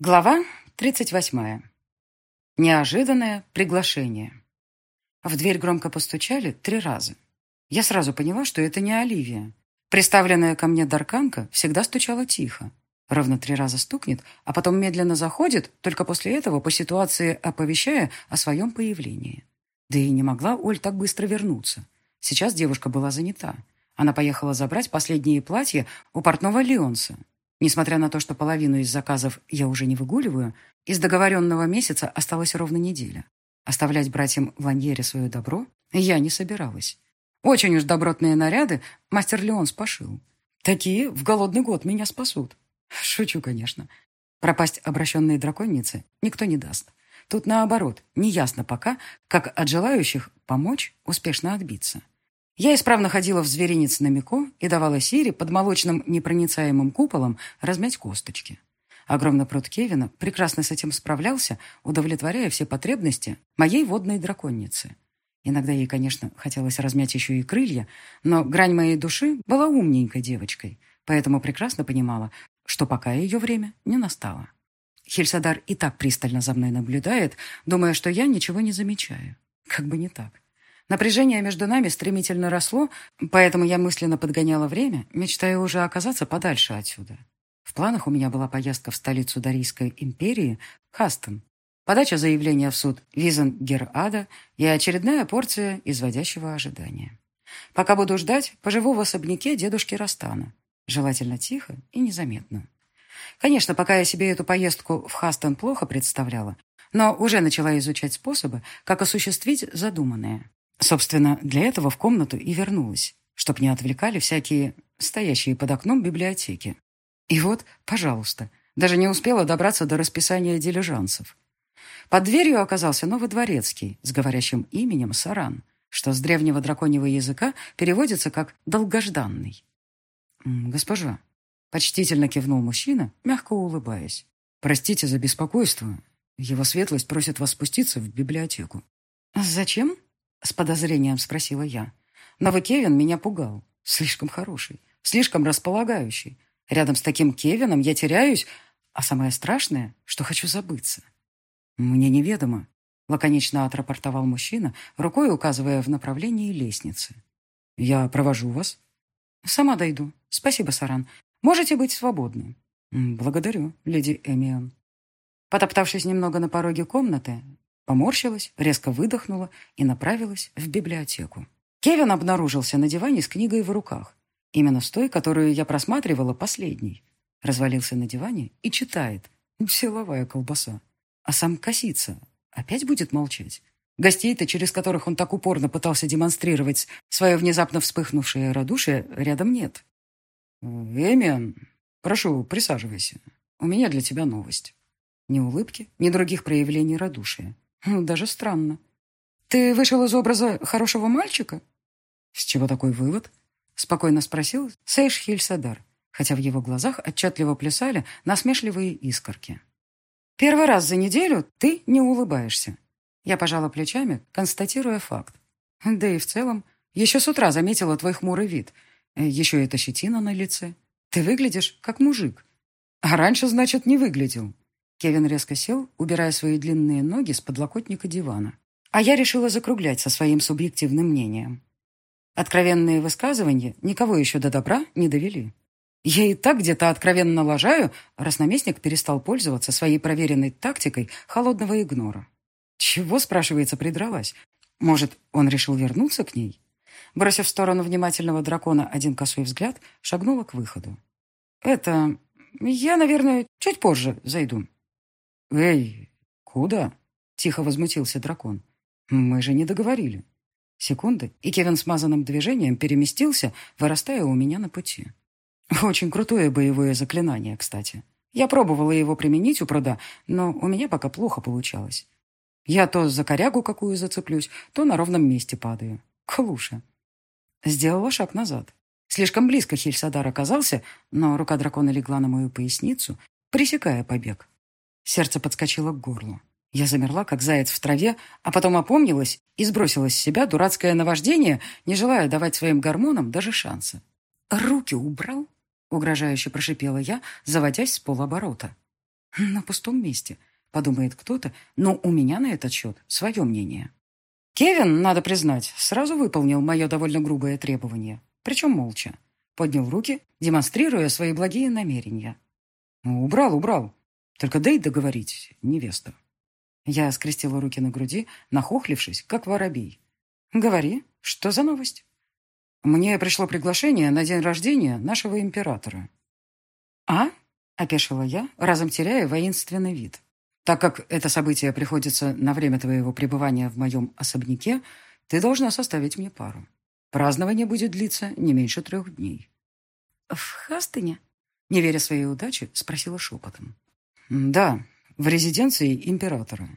Глава 38. Неожиданное приглашение. В дверь громко постучали три раза. Я сразу поняла, что это не Оливия. Приставленная ко мне Дарканка всегда стучала тихо. Ровно три раза стукнет, а потом медленно заходит, только после этого по ситуации оповещая о своем появлении. Да и не могла Оль так быстро вернуться. Сейчас девушка была занята. Она поехала забрать последние платья у портного Леонса. Несмотря на то, что половину из заказов я уже не выгуливаю, из договоренного месяца осталась ровно неделя. Оставлять братьям Ланьере свое добро я не собиралась. Очень уж добротные наряды мастер Леон спошил. Такие в голодный год меня спасут. Шучу, конечно. Пропасть обращенные драконницы никто не даст. Тут наоборот, неясно пока, как от желающих помочь успешно отбиться. Я исправно ходила в зверинец на Мико и давала Сире под молочным непроницаемым куполом размять косточки. Огромный пруд Кевина прекрасно с этим справлялся, удовлетворяя все потребности моей водной драконницы. Иногда ей, конечно, хотелось размять еще и крылья, но грань моей души была умненькой девочкой, поэтому прекрасно понимала, что пока ее время не настало. Хельсадар и так пристально за мной наблюдает, думая, что я ничего не замечаю. Как бы не так. Напряжение между нами стремительно росло, поэтому я мысленно подгоняла время, мечтая уже оказаться подальше отсюда. В планах у меня была поездка в столицу Дарийской империи, Хастон, подача заявления в суд Визен Гер-Ада и очередная порция изводящего ожидания. Пока буду ждать, поживу в особняке дедушки Растана. Желательно тихо и незаметно. Конечно, пока я себе эту поездку в Хастон плохо представляла, но уже начала изучать способы, как осуществить задуманное. Собственно, для этого в комнату и вернулась, чтоб не отвлекали всякие стоящие под окном библиотеки. И вот, пожалуйста, даже не успела добраться до расписания дилижансов. Под дверью оказался новый дворецкий с говорящим именем Саран, что с древнего драконьего языка переводится как «долгожданный». «Госпожа», — почтительно кивнул мужчина, мягко улыбаясь, «простите за беспокойство. Его светлость просит вас спуститься в библиотеку». «Зачем?» С подозрением спросила я. Новый Кевин меня пугал. Слишком хороший, слишком располагающий. Рядом с таким Кевином я теряюсь, а самое страшное, что хочу забыться. Мне неведомо, лаконично отрапортовал мужчина, рукой указывая в направлении лестницы. Я провожу вас. Сама дойду. Спасибо, Саран. Можете быть свободны. Благодарю, леди Эмион. Потоптавшись немного на пороге комнаты, Поморщилась, резко выдохнула и направилась в библиотеку. Кевин обнаружился на диване с книгой в руках. Именно с той, которую я просматривала последней. Развалился на диване и читает. Силовая колбаса. А сам косится. Опять будет молчать. Гостей-то, через которых он так упорно пытался демонстрировать свое внезапно вспыхнувшее радушие, рядом нет. «Эмиан, прошу, присаживайся. У меня для тебя новость». Ни улыбки, ни других проявлений радушия. Хм, даже странно. Ты вышел из образа хорошего мальчика? С чего такой вывод? Спокойно спросил Сейш Хильсадар, хотя в его глазах отчетливо плясали насмешливые искорки. Первый раз за неделю ты не улыбаешься. Я пожала плечами, констатируя факт. Да и в целом, еще с утра заметила твой хмурый вид. Еще эта щетина на лице. Ты выглядишь как мужик. А раньше, значит, не выглядел. Кевин резко сел, убирая свои длинные ноги с подлокотника дивана. А я решила закруглять со своим субъективным мнением. Откровенные высказывания никого еще до добра не довели. Я и так где-то откровенно лажаю, раз наместник перестал пользоваться своей проверенной тактикой холодного игнора. Чего, спрашивается, придралась? Может, он решил вернуться к ней? Бросив в сторону внимательного дракона один косой взгляд, шагнула к выходу. «Это... Я, наверное, чуть позже зайду». «Эй, куда?» — тихо возмутился дракон. «Мы же не договорили». Секунды, и Кевин смазанным движением переместился, вырастая у меня на пути. Очень крутое боевое заклинание, кстати. Я пробовала его применить у пруда, но у меня пока плохо получалось. Я то за корягу какую зацеплюсь, то на ровном месте падаю. Клуша. Сделала шаг назад. Слишком близко Хильсадар оказался, но рука дракона легла на мою поясницу, пресекая побег. Сердце подскочило к горлу. Я замерла, как заяц в траве, а потом опомнилась и сбросила с себя дурацкое наваждение, не желая давать своим гормонам даже шанса. «Руки убрал?» — угрожающе прошипела я, заводясь с полоборота. На пустом месте, подумает кто-то, но у меня на этот счет свое мнение. Кевин, надо признать, сразу выполнил мое довольно грубое требование, причем молча. Поднял руки, демонстрируя свои благие намерения. «Ну, «Убрал, убрал. Только дай договорить, невеста». Я скрестила руки на груди, нахохлившись, как воробей. «Говори, что за новость?» «Мне пришло приглашение на день рождения нашего императора». «А?» — опешила я, разом теряя воинственный вид. «Так как это событие приходится на время твоего пребывания в моем особняке, ты должна составить мне пару. Празднование будет длиться не меньше трех дней». «В Хастыне?» — не веря своей удаче, спросила шепотом. «Да, в резиденции императора.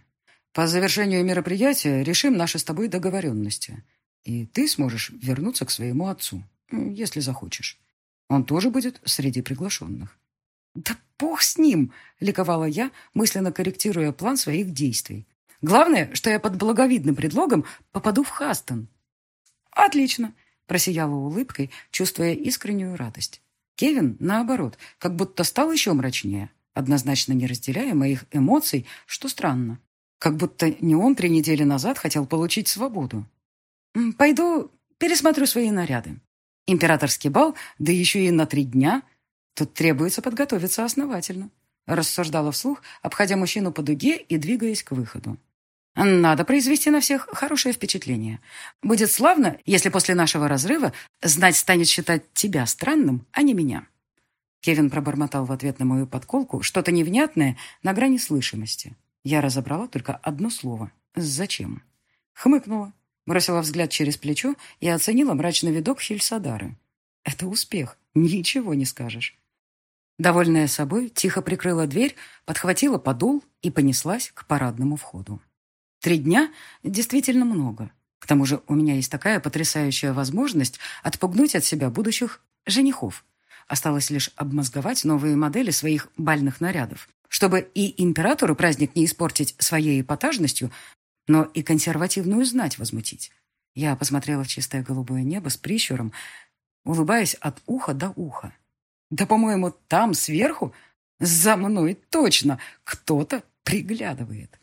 По завершению мероприятия решим наши с тобой договоренности, и ты сможешь вернуться к своему отцу, если захочешь. Он тоже будет среди приглашенных». «Да бог с ним!» — ликовала я, мысленно корректируя план своих действий. «Главное, что я под благовидным предлогом попаду в Хастон». «Отлично!» — просияла улыбкой, чувствуя искреннюю радость. Кевин, наоборот, как будто стал еще мрачнее, однозначно не разделяя моих эмоций, что странно. Как будто не он три недели назад хотел получить свободу. «Пойду пересмотрю свои наряды. Императорский бал, да еще и на три дня. Тут требуется подготовиться основательно», рассуждала вслух, обходя мужчину по дуге и двигаясь к выходу. Надо произвести на всех хорошее впечатление. Будет славно, если после нашего разрыва знать станет считать тебя странным, а не меня». Кевин пробормотал в ответ на мою подколку что-то невнятное на грани слышимости. Я разобрала только одно слово. «Зачем?» Хмыкнула, бросила взгляд через плечо и оценила мрачный видок Хильсадары. «Это успех, ничего не скажешь». Довольная собой, тихо прикрыла дверь, подхватила подол и понеслась к парадному входу. Три дня действительно много. К тому же у меня есть такая потрясающая возможность отпугнуть от себя будущих женихов. Осталось лишь обмозговать новые модели своих бальных нарядов, чтобы и императору праздник не испортить своей эпатажностью, но и консервативную знать возмутить. Я посмотрела в чистое голубое небо с прищуром, улыбаясь от уха до уха. Да, по-моему, там, сверху, за мной точно кто-то приглядывает.